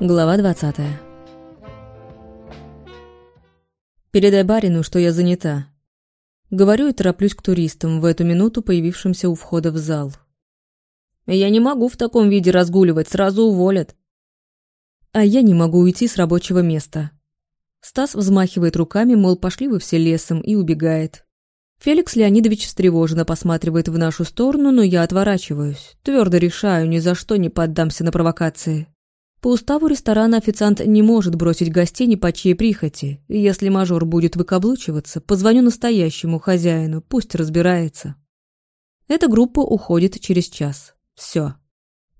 Глава 20 Передай барину, что я занята. Говорю и тороплюсь к туристам, в эту минуту появившимся у входа в зал. Я не могу в таком виде разгуливать, сразу уволят. А я не могу уйти с рабочего места. Стас взмахивает руками, мол, пошли вы все лесом, и убегает. Феликс Леонидович встревоженно посматривает в нашу сторону, но я отворачиваюсь. Твердо решаю, ни за что не поддамся на провокации. По уставу ресторана официант не может бросить гостей ни по чьей прихоти. Если мажор будет выкаблучиваться, позвоню настоящему хозяину, пусть разбирается. Эта группа уходит через час. Все.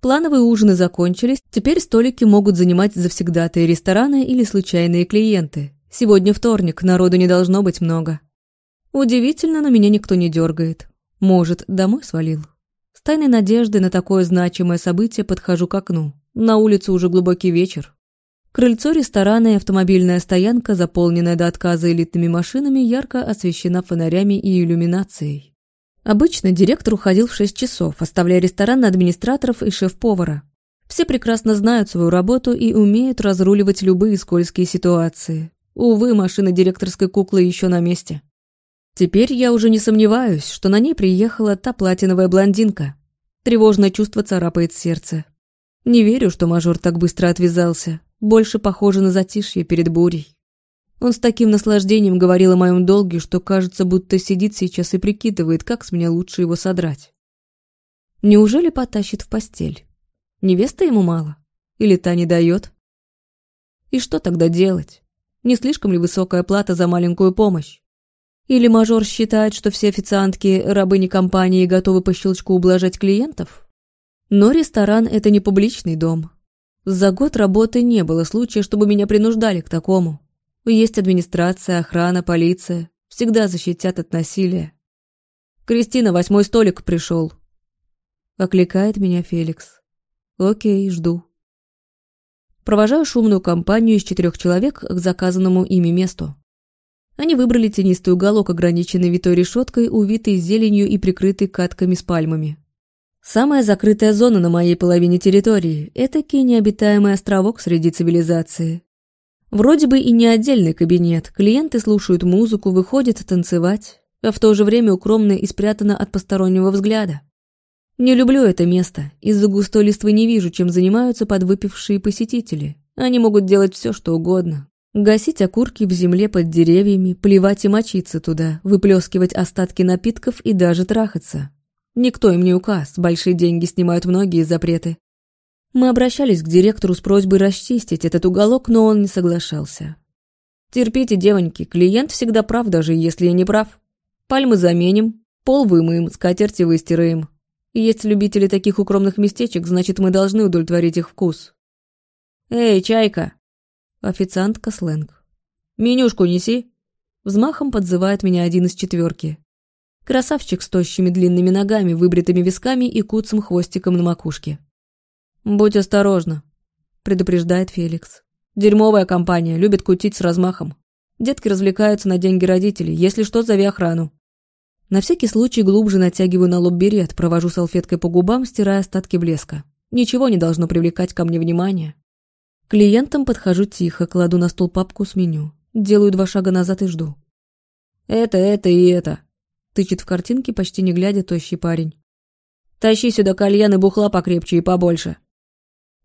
Плановые ужины закончились, теперь столики могут занимать завсегдатые рестораны или случайные клиенты. Сегодня вторник, народу не должно быть много. Удивительно, но меня никто не дергает. Может, домой свалил? С тайной надеждой на такое значимое событие подхожу к окну. На улице уже глубокий вечер. Крыльцо ресторана и автомобильная стоянка, заполненная до отказа элитными машинами, ярко освещена фонарями и иллюминацией. Обычно директор уходил в 6 часов, оставляя ресторан на администраторов и шеф-повара. Все прекрасно знают свою работу и умеют разруливать любые скользкие ситуации. Увы, машина директорской куклы еще на месте. Теперь я уже не сомневаюсь, что на ней приехала та платиновая блондинка. Тревожное чувство царапает сердце. Не верю, что мажор так быстро отвязался. Больше похоже на затишье перед бурей. Он с таким наслаждением говорил о моем долге, что кажется, будто сидит сейчас и прикидывает, как с меня лучше его содрать. Неужели потащит в постель? Невеста ему мало? Или та не дает? И что тогда делать? Не слишком ли высокая плата за маленькую помощь? Или мажор считает, что все официантки, рабыни компании готовы по щелчку ублажать клиентов? Но ресторан – это не публичный дом. За год работы не было случая, чтобы меня принуждали к такому. Есть администрация, охрана, полиция. Всегда защитят от насилия. «Кристина, восьмой столик пришел», – окликает меня Феликс. «Окей, жду». Провожаю шумную компанию из четырех человек к заказанному ими месту. Они выбрали тенистый уголок, ограниченный витой решеткой, увитой зеленью и прикрытый катками с пальмами. Самая закрытая зона на моей половине территории – это необитаемый островок среди цивилизации. Вроде бы и не отдельный кабинет, клиенты слушают музыку, выходят танцевать, а в то же время укромно и спрятано от постороннего взгляда. Не люблю это место, из-за густой листвы не вижу, чем занимаются подвыпившие посетители. Они могут делать все, что угодно, Гасить окурки в земле под деревьями, плевать и мочиться туда, выплескивать остатки напитков и даже трахаться. Никто им не указ, большие деньги снимают многие запреты. Мы обращались к директору с просьбой расчистить этот уголок, но он не соглашался. Терпите, девоньки, клиент всегда прав, даже если я не прав. Пальмы заменим, пол вымоем, скатерти выстираем. Есть любители таких укромных местечек, значит, мы должны удовлетворить их вкус. «Эй, чайка!» Официантка сленг. «Менюшку неси!» Взмахом подзывает меня один из четверки. Красавчик с тощими длинными ногами, выбритыми висками и куцым хвостиком на макушке. «Будь осторожна», — предупреждает Феликс. «Дерьмовая компания, любит кутить с размахом. Детки развлекаются на деньги родителей, если что, зови охрану». На всякий случай глубже натягиваю на лоб берет, провожу салфеткой по губам, стирая остатки блеска. Ничего не должно привлекать ко мне внимания. Клиентам подхожу тихо, кладу на стол папку с меню. Делаю два шага назад и жду. «Это, это и это», — тычет в картинке, почти не глядя, тощий парень. «Тащи сюда кальян и бухла покрепче и побольше».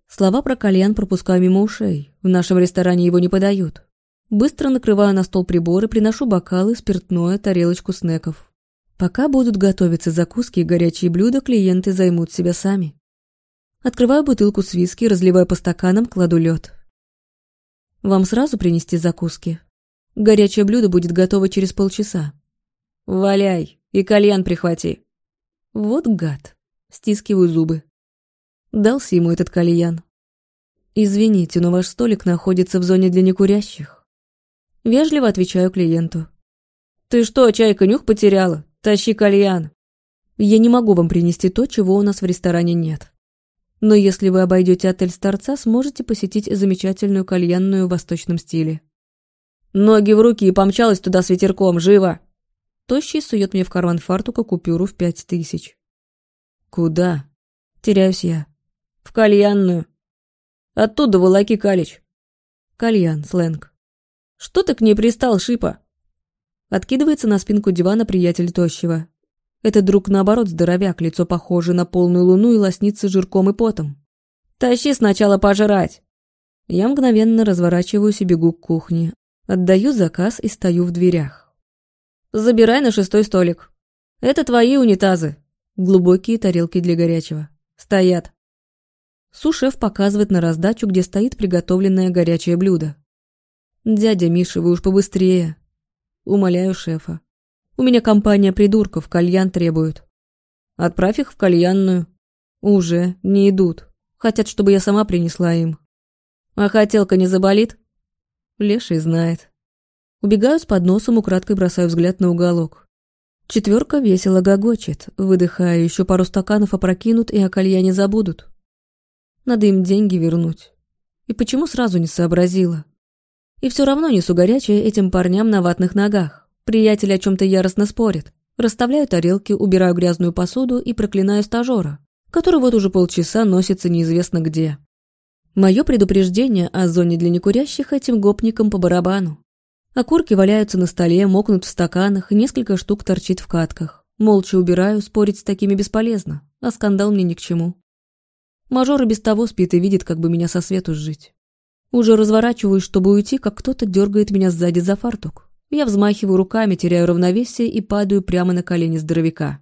Слова про кальян пропускаю мимо ушей. В нашем ресторане его не подают. Быстро накрываю на стол приборы, приношу бокалы, спиртное, тарелочку снеков. Пока будут готовиться закуски и горячие блюда, клиенты займут себя сами. Открываю бутылку с виски, разливаю по стаканам, кладу лед. Вам сразу принести закуски? Горячее блюдо будет готово через полчаса. Валяй и кальян прихвати. Вот гад. Стискиваю зубы. Дался ему этот кальян. Извините, но ваш столик находится в зоне для некурящих. Вежливо отвечаю клиенту. Ты что, чайка, нюх потеряла? Тащи кальян. Я не могу вам принести то, чего у нас в ресторане нет. Но если вы обойдете отель Старца, сможете посетить замечательную кальянную в восточном стиле. Ноги в руки и помчалась туда с ветерком, живо! Тощий сует мне в карман фартука купюру в пять тысяч. Куда? Теряюсь я. В кальянную. Оттуда волоки калич. Кальян, сленг. Что ты к ней пристал, Шипа? Откидывается на спинку дивана приятель тощего. Этот друг, наоборот, здоровяк, лицо похоже на полную луну и лоснится жирком и потом. «Тащи сначала пожрать!» Я мгновенно разворачиваюсь и бегу к кухне. Отдаю заказ и стою в дверях. «Забирай на шестой столик. Это твои унитазы. Глубокие тарелки для горячего. Стоят». Сушеф показывает на раздачу, где стоит приготовленное горячее блюдо. «Дядя Миша, вы уж побыстрее!» Умоляю шефа. «У меня компания придурков, кальян требуют». «Отправь их в кальянную». «Уже, не идут. Хотят, чтобы я сама принесла им». «А хотелка не заболит?» Леший знает. Убегаю с подносом, украдкой бросаю взгляд на уголок. Четверка весело гогочет, выдыхая, еще пару стаканов опрокинут и о кальяне забудут. Надо им деньги вернуть. И почему сразу не сообразила? И все равно несу горячее этим парням на ватных ногах. Приятели о чем-то яростно спорят. Расставляю тарелки, убираю грязную посуду и проклинаю стажера, который вот уже полчаса носится неизвестно где. Мое предупреждение о зоне для некурящих этим гопникам по барабану. Окурки валяются на столе, мокнут в стаканах, несколько штук торчит в катках. Молча убираю, спорить с такими бесполезно, а скандал мне ни к чему. Мажор и без того спит и видит, как бы меня со свету сжить. Уже разворачиваюсь, чтобы уйти, как кто-то дергает меня сзади за фартук. Я взмахиваю руками, теряю равновесие и падаю прямо на колени здоровяка.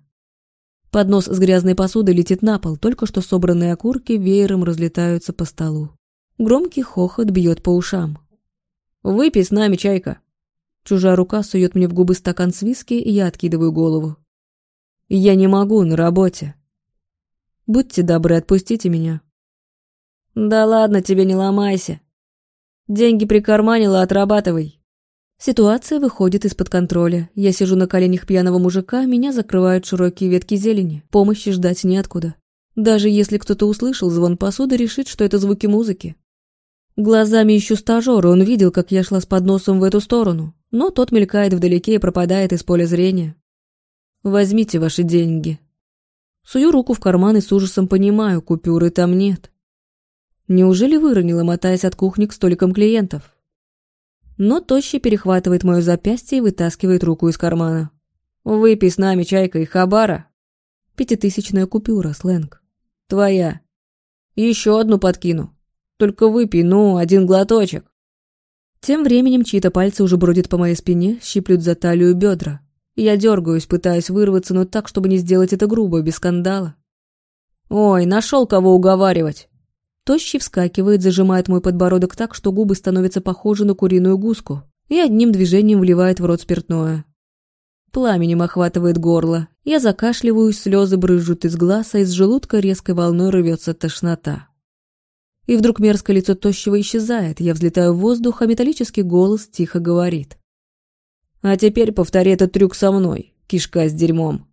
Поднос с грязной посудой летит на пол, только что собранные окурки веером разлетаются по столу. Громкий хохот бьет по ушам. «Выпей с нами, чайка!» Чужая рука сует мне в губы стакан с виски, и я откидываю голову. «Я не могу, на работе!» «Будьте добры, отпустите меня!» «Да ладно тебе, не ломайся!» «Деньги прикарманила, отрабатывай!» Ситуация выходит из-под контроля. Я сижу на коленях пьяного мужика, меня закрывают широкие ветки зелени. Помощи ждать неоткуда. Даже если кто-то услышал звон посуды, решит, что это звуки музыки. Глазами ищу стажера, он видел, как я шла с подносом в эту сторону, но тот мелькает вдалеке и пропадает из поля зрения. «Возьмите ваши деньги». Сую руку в карман и с ужасом понимаю, купюры там нет. Неужели выронила, мотаясь от кухни к столикам клиентов? но Тощий перехватывает мое запястье и вытаскивает руку из кармана. «Выпей с нами чайка и хабара». Пятитысячная купюра, сленг. «Твоя. Еще одну подкину. Только выпей, ну, один глоточек». Тем временем чьи-то пальцы уже бродят по моей спине, щиплют за талию бедра. Я дергаюсь, пытаясь вырваться, но так, чтобы не сделать это грубо, без скандала. «Ой, нашел кого уговаривать!» Тощий вскакивает, зажимает мой подбородок так, что губы становятся похожи на куриную гуску, и одним движением вливает в рот спиртное. Пламенем охватывает горло. Я закашливаюсь, слезы брызжут из глаз, а из желудка резкой волной рвется тошнота. И вдруг мерзкое лицо тощего исчезает, я взлетаю в воздух, а металлический голос тихо говорит. «А теперь повтори этот трюк со мной, кишка с дерьмом».